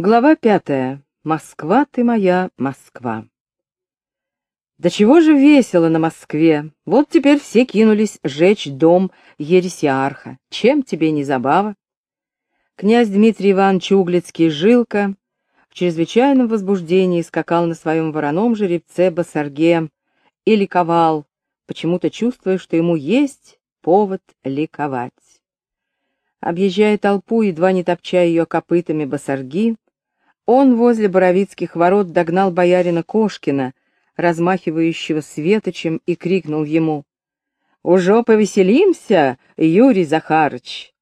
Глава пятая. Москва ты моя, Москва. Да чего же весело на Москве. Вот теперь все кинулись жечь дом ересиарха. Чем тебе не забава? Князь Дмитрий Иванович Углицкий Жилка в чрезвычайном возбуждении скакал на своем вороном жеребце Басарге и ликовал, почему-то чувствуя, что ему есть повод ликовать. Объезжая толпу, едва не топча ее копытами Басарги, он возле Боровицких ворот догнал боярина Кошкина, размахивающего светочем, и крикнул ему. «Уже повеселимся, Юрий Захарыч!»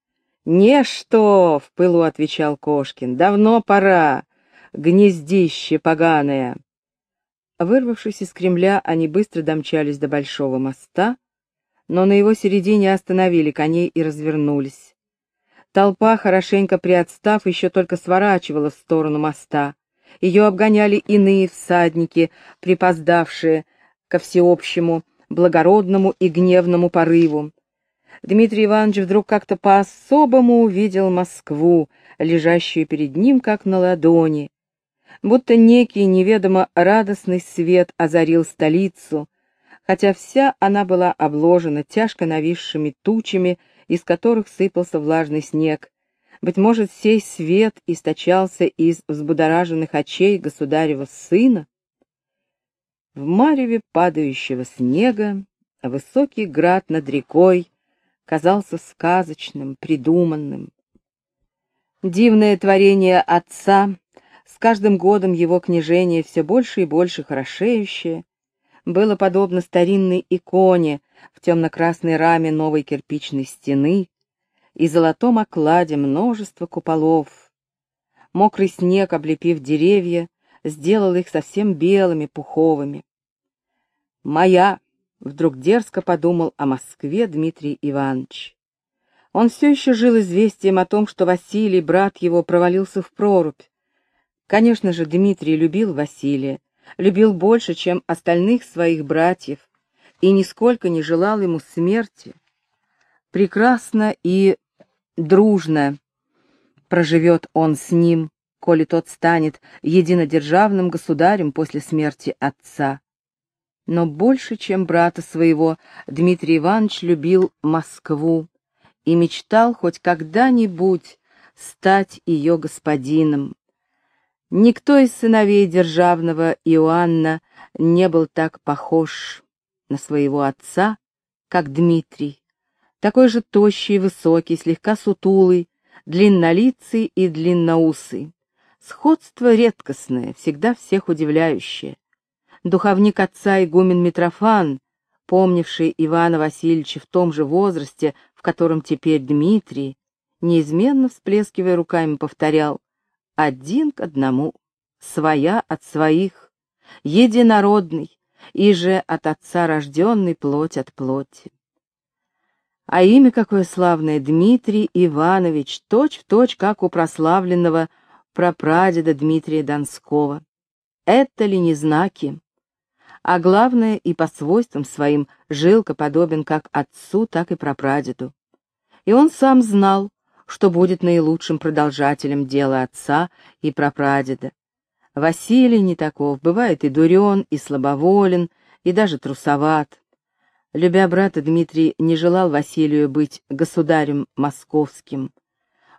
«Не что!» — в пылу отвечал Кошкин. «Давно пора! Гнездище поганое!» Вырвавшись из Кремля, они быстро домчались до Большого моста, но на его середине остановили коней и развернулись. Толпа, хорошенько приотстав, еще только сворачивала в сторону моста. Ее обгоняли иные всадники, припоздавшие ко всеобщему, благородному и гневному порыву. Дмитрий Иванович вдруг как-то по-особому увидел Москву, лежащую перед ним как на ладони. Будто некий неведомо радостный свет озарил столицу, хотя вся она была обложена тяжко нависшими тучами из которых сыпался влажный снег. Быть может, сей свет источался из взбудораженных очей государева сына? В мареве падающего снега высокий град над рекой казался сказочным, придуманным. Дивное творение отца, с каждым годом его княжение все больше и больше хорошеющее, было подобно старинной иконе, в темно-красной раме новой кирпичной стены и золотом окладе множество куполов. Мокрый снег, облепив деревья, сделал их совсем белыми, пуховыми. «Моя!» — вдруг дерзко подумал о Москве Дмитрий Иванович. Он все еще жил известием о том, что Василий, брат его, провалился в прорубь. Конечно же, Дмитрий любил Василия, любил больше, чем остальных своих братьев, и нисколько не желал ему смерти, прекрасно и дружно проживет он с ним, коли тот станет единодержавным государем после смерти отца. Но больше, чем брата своего, Дмитрий Иванович любил Москву и мечтал хоть когда-нибудь стать ее господином. Никто из сыновей державного Иоанна не был так похож на своего отца, как Дмитрий, такой же тощий, высокий, слегка сутулый, длиннолицый и длинноусый. Сходство редкостное, всегда всех удивляющее. Духовник отца игумен Митрофан, помнивший Ивана Васильевича в том же возрасте, в котором теперь Дмитрий, неизменно всплескивая руками, повторял «один к одному, своя от своих, единородный, и же от отца рожденный плоть от плоти. А имя какое славное, Дмитрий Иванович, точь-в-точь, точь, как у прославленного прапрадеда Дмитрия Донского. Это ли не знаки? А главное, и по свойствам своим Жилка подобен как отцу, так и прапрадеду. И он сам знал, что будет наилучшим продолжателем дела отца и прапрадеда, Василий не таков, бывает и дурен, и слабоволен, и даже трусоват. Любя брата, Дмитрий не желал Василию быть государем московским.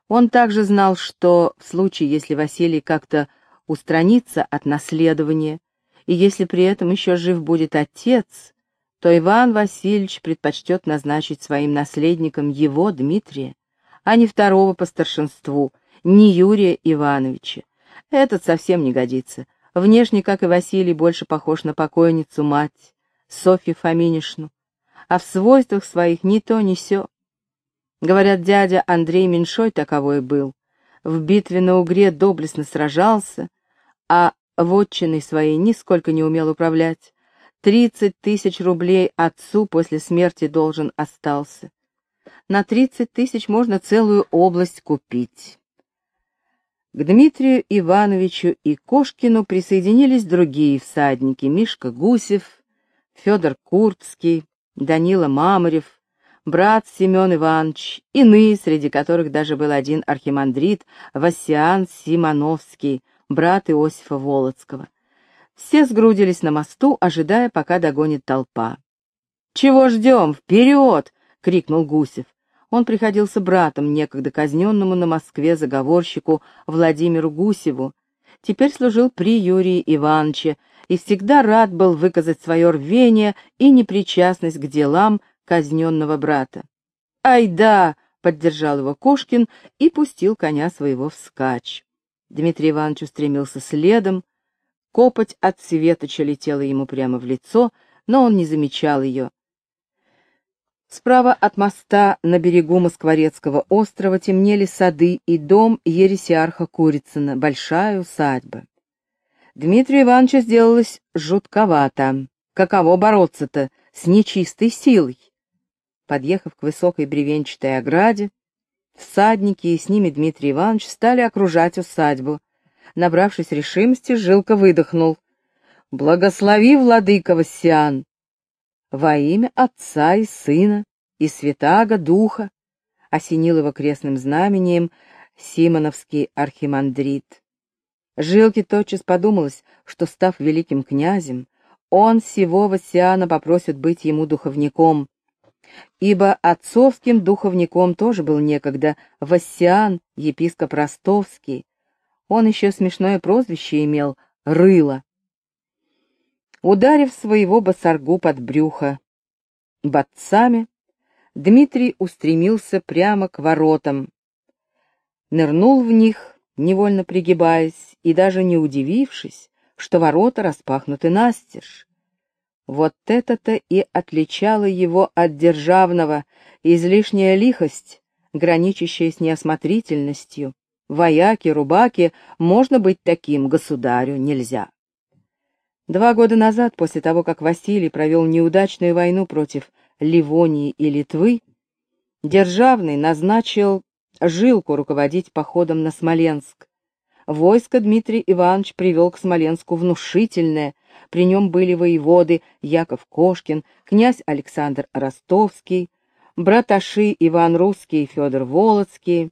Он также знал, что в случае, если Василий как-то устранится от наследования, и если при этом еще жив будет отец, то Иван Васильевич предпочтет назначить своим наследником его, Дмитрия, а не второго по старшинству, не Юрия Ивановича, этот совсем не годится. Внешне, как и Василий, больше похож на покойницу мать, Софью Фоминишну, а в свойствах своих ни то, ни сё. Говорят, дядя Андрей Меньшой таковой был. В битве на Угре доблестно сражался, а вотчиной своей нисколько не умел управлять. Тридцать тысяч рублей отцу после смерти должен остался. На тридцать тысяч можно целую область купить. К Дмитрию Ивановичу и Кошкину присоединились другие всадники — Мишка Гусев, Федор Курбский, Данила Мамарев, брат Семен Иванович, иные, среди которых даже был один архимандрит Васиан Симоновский, брат Иосифа Волоцкого. Все сгрудились на мосту, ожидая, пока догонит толпа. «Чего ждем? Вперед!» — крикнул Гусев. Он приходился братом некогда казненному на Москве заговорщику Владимиру Гусеву, теперь служил при Юрии Ивановиче и всегда рад был выказать свое рвение и непричастность к делам казненного брата. «Ай да!» — поддержал его Кошкин и пустил коня своего вскачь. Дмитрий Иванович устремился следом, копоть от Светоча летела ему прямо в лицо, но он не замечал ее. Справа от моста на берегу Москворецкого острова темнели сады и дом Ересиарха Курицына, большая усадьба. Дмитрию Ивановичу сделалось жутковато. Каково бороться-то с нечистой силой? Подъехав к высокой бревенчатой ограде, всадники и с ними Дмитрий Иванович стали окружать усадьбу. Набравшись решимости, Жилка выдохнул. «Благослови, владыка Вассиан!» Во имя Отца и Сына и Святаго Духа, осенил его крестным знамением Симоновский архимандрит. Жилке тотчас подумалось, что, став великим князем, он сего Васиана попросит быть ему духовником, ибо отцовским духовником тоже был некогда Вассиан, епископ Ростовский. Он еще смешное прозвище имел — Рыло ударив своего босаргу под брюхо. Батцами Дмитрий устремился прямо к воротам. Нырнул в них, невольно пригибаясь, и даже не удивившись, что ворота распахнуты настежь. Вот это-то и отличало его от державного, излишняя лихость, граничащая с неосмотрительностью. Вояки, рубаки, можно быть таким, государю нельзя. Два года назад, после того, как Василий провел неудачную войну против Ливонии и Литвы, Державный назначил Жилку руководить походом на Смоленск. Войско Дмитрий Иванович привел к Смоленску внушительное, при нем были воеводы Яков Кошкин, князь Александр Ростовский, браташи Иван Русский и Федор Волоцкий,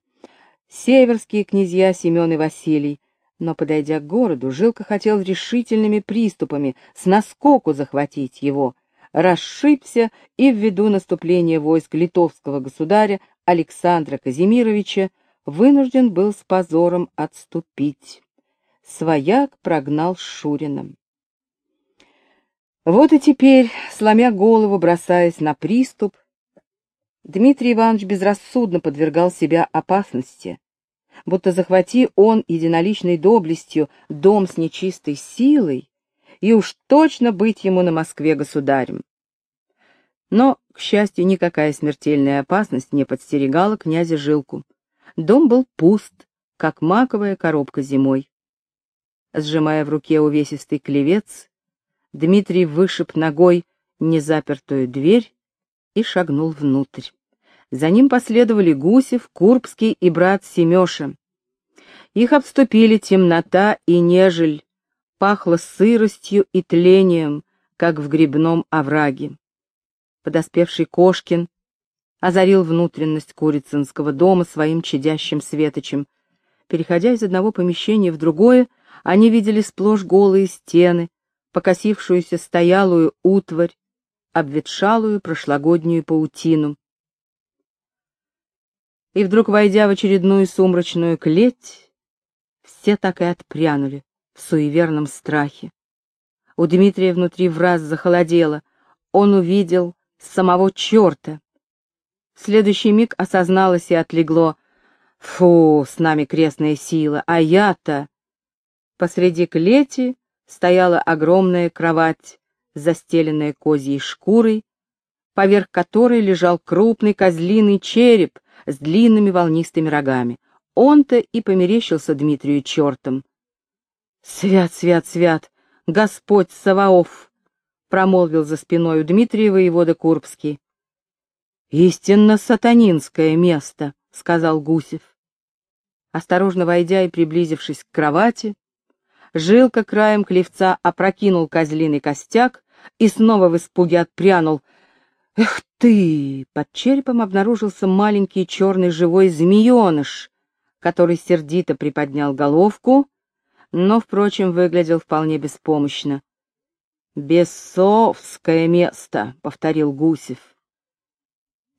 северские князья Семен и Василий, но, подойдя к городу, Жилка хотел решительными приступами с наскоку захватить его, расшибся и ввиду наступления войск литовского государя Александра Казимировича вынужден был с позором отступить. Свояк прогнал Шурином. Вот и теперь, сломя голову, бросаясь на приступ, Дмитрий Иванович безрассудно подвергал себя опасности, будто захвати он единоличной доблестью дом с нечистой силой, и уж точно быть ему на Москве государем. Но, к счастью, никакая смертельная опасность не подстерегала князя Жилку. Дом был пуст, как маковая коробка зимой. Сжимая в руке увесистый клевец, Дмитрий вышиб ногой незапертую дверь и шагнул внутрь. За ним последовали Гусев, Курбский и брат Семеша. Их обступили темнота и нежель, пахло сыростью и тлением, как в грибном овраге. Подоспевший Кошкин озарил внутренность Курицынского дома своим чадящим светочем. Переходя из одного помещения в другое, они видели сплошь голые стены, покосившуюся стоялую утварь, обветшалую прошлогоднюю паутину и вдруг, войдя в очередную сумрачную клеть, все так и отпрянули в суеверном страхе. У Дмитрия внутри враз захолодело, он увидел самого черта. В следующий миг осозналось и отлегло. Фу, с нами крестная сила, а я-то... Посреди клети стояла огромная кровать, застеленная козьей шкурой, поверх которой лежал крупный козлиный череп с длинными волнистыми рогами. Он-то и померещился Дмитрию чертом. «Свят, свят, свят! Господь Саваоф!» — промолвил за спиной у Дмитрия воевода Курбский. «Истинно сатанинское место», — сказал Гусев. Осторожно войдя и приблизившись к кровати, Жилка краем клевца опрокинул козлиный костяк и снова в испуге отпрянул — Эх ты! Под черепом обнаружился маленький черный живой змееныш, который сердито приподнял головку, но, впрочем, выглядел вполне беспомощно. «Бесовское место», — повторил Гусев.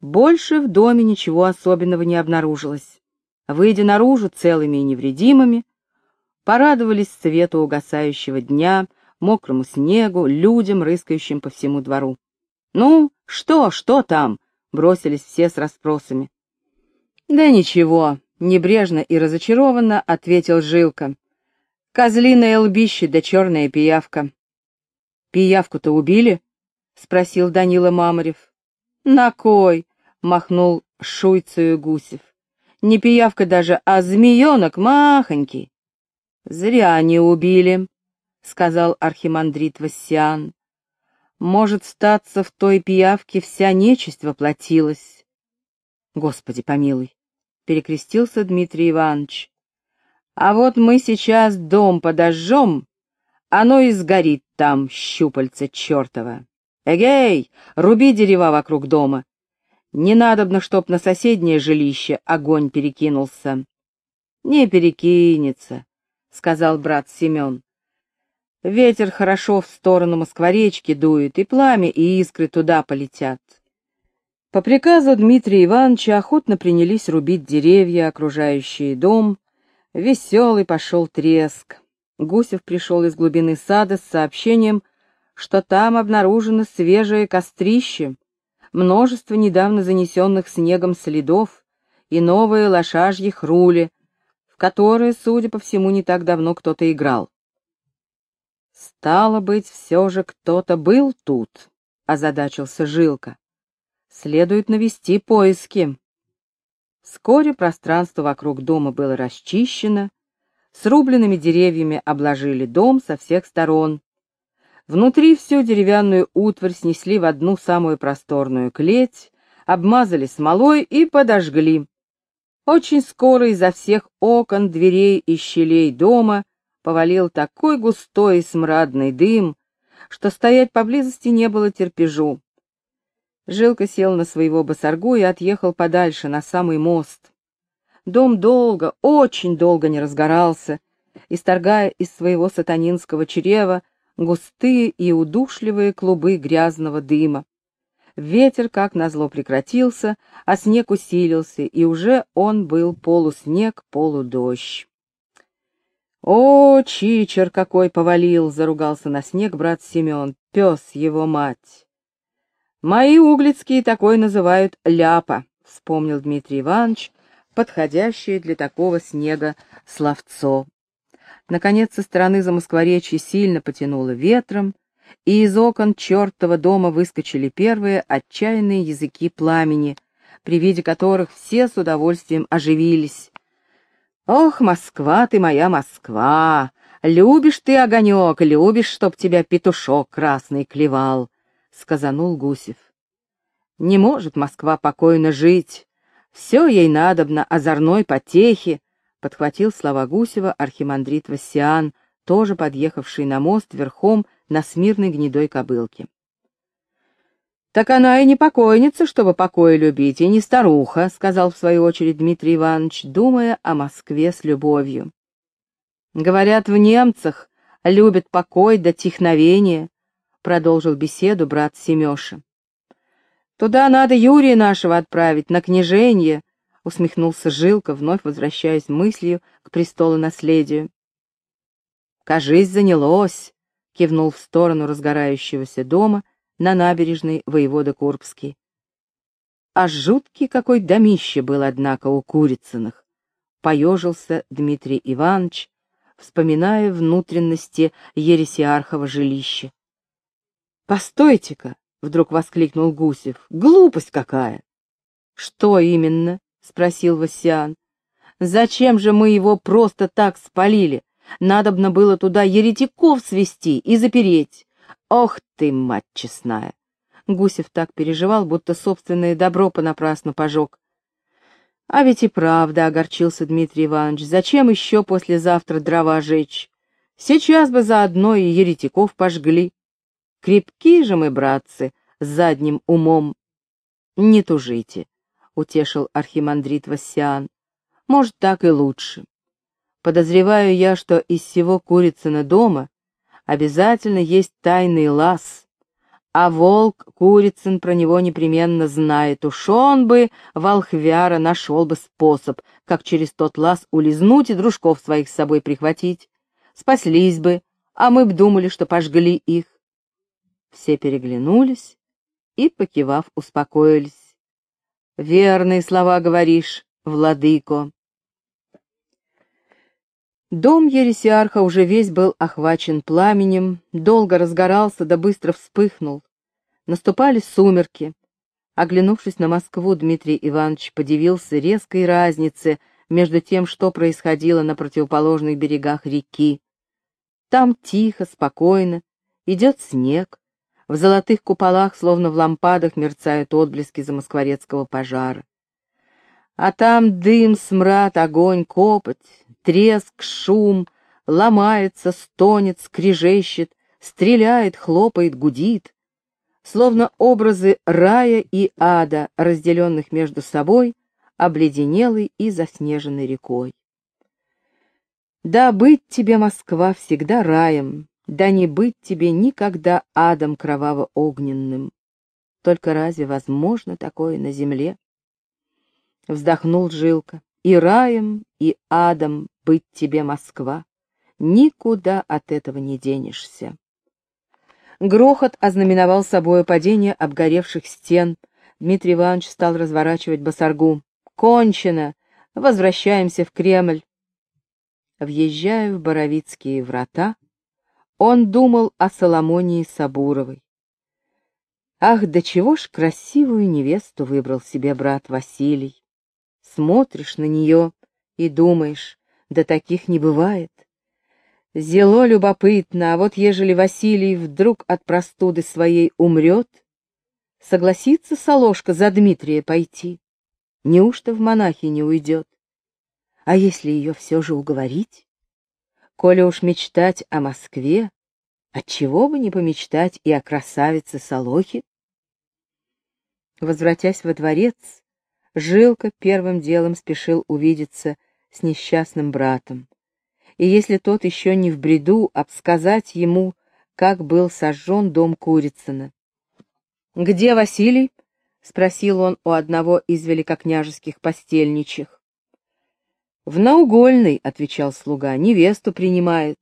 Больше в доме ничего особенного не обнаружилось. Выйдя наружу целыми и невредимыми, порадовались свету угасающего дня, мокрому снегу, людям, рыскающим по всему двору. «Ну, что, что там?» — бросились все с расспросами. «Да ничего», — небрежно и разочарованно ответил Жилка. «Козлиное лбище да черная пиявка». «Пиявку-то убили?» — спросил Данила Мамарев. «На кой?» — махнул Шуйцею Гусев. «Не пиявка даже, а змеенок махонький». «Зря не убили», — сказал архимандрит Вассиан. «Может, статься в той пиявке вся нечисть воплотилась». «Господи помилуй», — перекрестился Дмитрий Иванович. «А вот мы сейчас дом подожжем, оно и сгорит там, щупальце чертова. Эгей, руби дерева вокруг дома. Не надобно, чтоб на соседнее жилище огонь перекинулся. Не перекинется, — сказал брат Семен. Ветер хорошо в сторону Москворечки дует, и пламя, и искры туда полетят. По приказу Дмитрия Ивановича охотно принялись рубить деревья, окружающие дом. Веселый пошел треск. Гусев пришел из глубины сада с сообщением, что там обнаружено свежее кострище, множество недавно занесенных снегом следов и новые лошажьи хрули, в которые, судя по всему, не так давно кто-то играл. «Стало быть, все же кто-то был тут», — озадачился Жилка. «Следует навести поиски». Вскоре пространство вокруг дома было расчищено, Срубленными деревьями обложили дом со всех сторон. Внутри всю деревянную утварь снесли в одну самую просторную клеть, обмазали смолой и подожгли. Очень скоро изо всех окон, дверей и щелей дома повалил такой густой и смрадный дым, что стоять поблизости не было терпежу. Жилка сел на своего босоргу и отъехал подальше, на самый мост. Дом долго, очень долго не разгорался, исторгая из своего сатанинского чрева густые и удушливые клубы грязного дыма. Ветер, как назло, прекратился, а снег усилился, и уже он был полуснег, полудождь. «О, чичер какой повалил!» — заругался на снег брат Семен, пес его мать. «Мои углицкие такой называют ляпа», — вспомнил Дмитрий Иванович, подходящее для такого снега словцо. Наконец, со стороны Замоскворечья сильно потянуло ветром, и из окон чертова дома выскочили первые отчаянные языки пламени, при виде которых все с удовольствием оживились. «Ох, Москва ты моя Москва! Любишь ты огонек, любишь, чтоб тебя петушок красный клевал!» — сказанул Гусев. «Не может Москва покойно жить, все ей надобно озорной потехи, подхватил слова Гусева архимандрит Вассиан, тоже подъехавший на мост верхом на смирной гнедой кобылке. «Так она и не покойница, чтобы покоя любить, и не старуха», — сказал в свою очередь Дмитрий Иванович, думая о Москве с любовью. «Говорят, в немцах любят покой до тихновения», — продолжил беседу брат Семеша. Туда надо Юрия нашего отправить, на княженье, — усмехнулся Жилка, вновь возвращаясь мыслью к престолу наследию. «Кажись, занялось», — кивнул в сторону разгорающегося дома на набережной воевода Курбский. А жуткий какой домище был, однако, у Курицыных, — поежился Дмитрий Иванович, вспоминая внутренности Ересиархова жилища. «Постойте-ка!» — вдруг воскликнул Гусев. «Глупость какая!» «Что именно?» — спросил Васян. «Зачем же мы его просто так спалили? Надобно было туда еретиков свести и запереть. Ох ты, мать честная!» Гусев так переживал, будто собственное добро понапрасну пожег. «А ведь и правда», — огорчился Дмитрий Иванович, — «зачем еще послезавтра дрова жечь? Сейчас бы заодно и еретиков пожгли». Крепки же мы, братцы, с задним умом. Не тужите, — утешил архимандрит Вассиан. Может, так и лучше. Подозреваю я, что из всего Курицына дома обязательно есть тайный лаз, а волк Курицын про него непременно знает. Уж он бы, волхвяра, нашел бы способ, как через тот лаз улизнуть и дружков своих с собой прихватить. Спаслись бы, а мы б думали, что пожгли их. Все переглянулись и, покивав, успокоились. «Верные слова говоришь, владыко». Дом ересиарха уже весь был охвачен пламенем, долго разгорался да быстро вспыхнул. Наступали сумерки. Оглянувшись на Москву, Дмитрий Иванович подивился резкой разнице между тем, что происходило на противоположных берегах реки. Там тихо, спокойно, идет снег, в золотых куполах, словно в лампадах, мерцают отблески замоскворецкого пожара. А там дым, смрад, огонь, копоть, треск, шум, ломается, стонет, скрежещет, стреляет, хлопает, гудит. Словно образы рая и ада, разделенных между собой, обледенелой и заснеженной рекой. Да быть тебе, Москва, всегда раем, да не быть тебе никогда адом кроваво-огненным. Только разве возможно такое на земле? Вздохнул Жилка. И раем, и адом быть тебе, Москва. Никуда от этого не денешься. Грохот ознаменовал собой падение обгоревших стен. Дмитрий Иванович стал разворачивать басаргу. «Кончено! Возвращаемся в Кремль!» Въезжая в Боровицкие врата, он думал о Соломонии Сабуровой. Ах, да чего ж красивую невесту выбрал себе брат Василий. Смотришь на нее и думаешь, да таких не бывает. Зело любопытно, а вот ежели Василий вдруг от простуды своей умрет, согласится Соложка за Дмитрия пойти? Неужто в монахи не уйдет? А если ее все же уговорить? Коли уж мечтать о Москве, отчего бы не помечтать и о красавице Солохе? Возвратясь во дворец, Жилка первым делом спешил увидеться с несчастным братом. И если тот еще не в бреду, обсказать ему, как был сожжен дом Курицына. «Где Василий?» — спросил он у одного из великокняжеских постельничих. «В наугольной», — отвечал слуга, — «невесту принимает».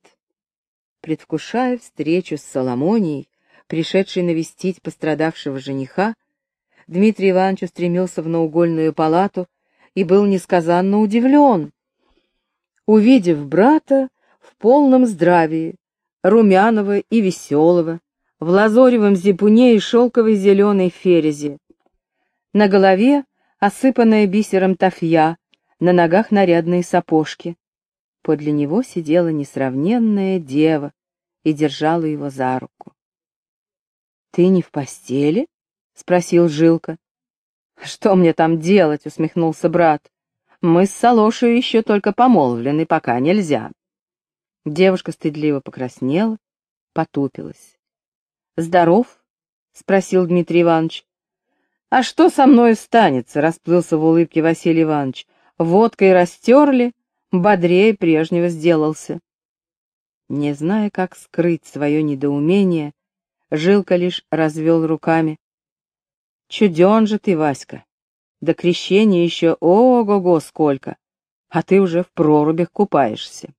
Предвкушая встречу с Соломонией, пришедшей навестить пострадавшего жениха, Дмитрий Иванович устремился в наугольную палату и был несказанно удивлен, увидев брата в полном здравии, румяного и веселого, в лазоревом зипуне и шелковой зеленой ферезе. На голове осыпанная бисером тафья, на ногах нарядные сапожки. Подле него сидела несравненная дева и держала его за руку. — Ты не в постели? — спросил Жилка. — Что мне там делать? — усмехнулся брат. — Мы с Солошей еще только помолвлены, пока нельзя. Девушка стыдливо покраснела, потупилась. — Здоров? — спросил Дмитрий Иванович. — А что со мной станется? — расплылся в улыбке Василий Иванович водкой растерли, бодрее прежнего сделался. Не зная, как скрыть свое недоумение, Жилка лишь развел руками. Чуден же ты, Васька, до крещения еще ого-го сколько, а ты уже в прорубях купаешься.